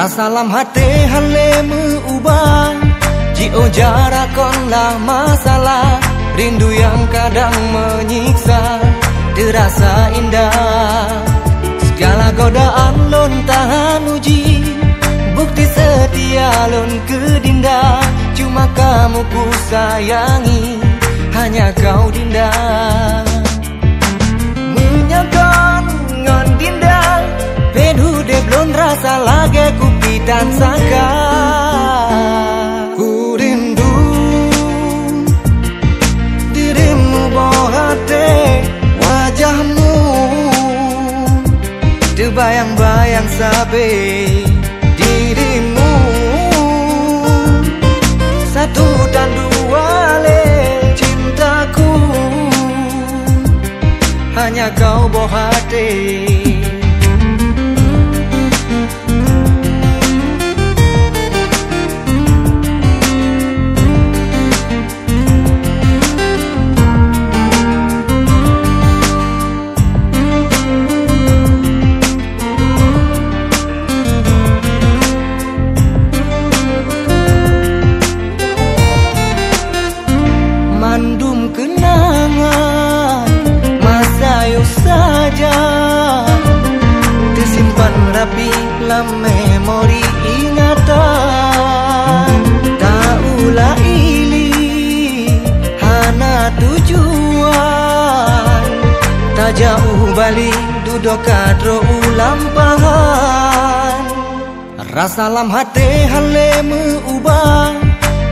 Rasa lam hati halemu ubah Jio jarakonlah masalah. Rindu yang kadang menyiksa Terasa indah. Segala godaan lon tahan uji Bukti setia lon kedinda. Cuma kamu ku sayangi Hanya kau dinda. Menyakan ngon dinda Pedu de belum rasa lagi ku pitan saka Ku rindu Dirimu bohate wajahmu. Terbayang-bayang sabe dirimu. Satu dan dua le cintaku. Hanya kau bohate Rapi dalam memori ingatan. Tak ulah ili Hana tujuan. Tak jauh balik duduk kadro ulam pahan. Rasa lam hati halemu ubah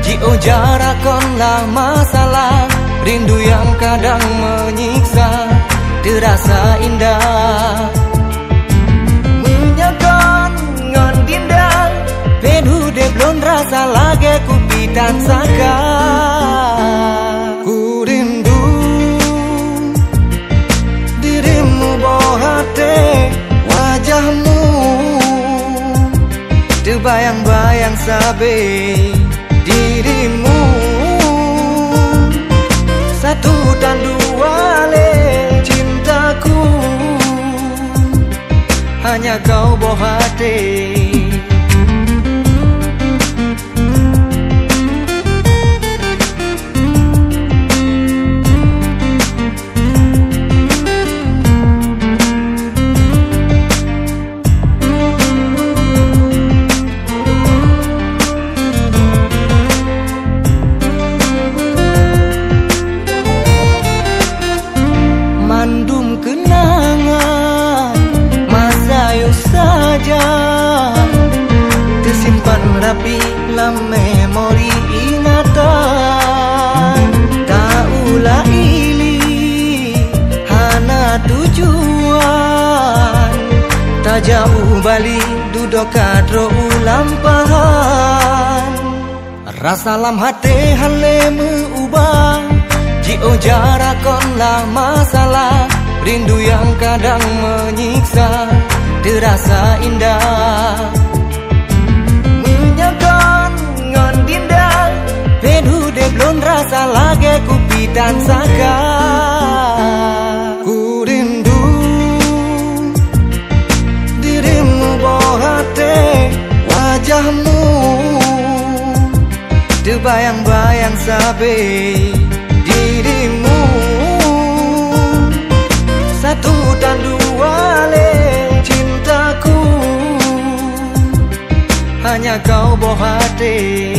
Jio jarakonlah masalah Rindu yang kadang menyiksa. Terasa indah belum rasa lagi ku pitan saka Ku rindu Dirimu bohate wajahmu. Terbayang-bayang sabe dirimu. Satu dan dua le cintaku. Hanya kau bohate dalam memori ingatan Tak ulah Hana tujuan. Tak jauh balik duduk kadro ulam pahan. Rasa lam hati halemu ubah Jio jarakonlah masalah Rindu yang kadang menyiksa. Terasa indah kopi dan pitan saka Ku rindu Dirimu bohate, wajahmu Terbayang-bayang sabe dirimu. Satu dan dua le cintaku, Hanya kau bohate.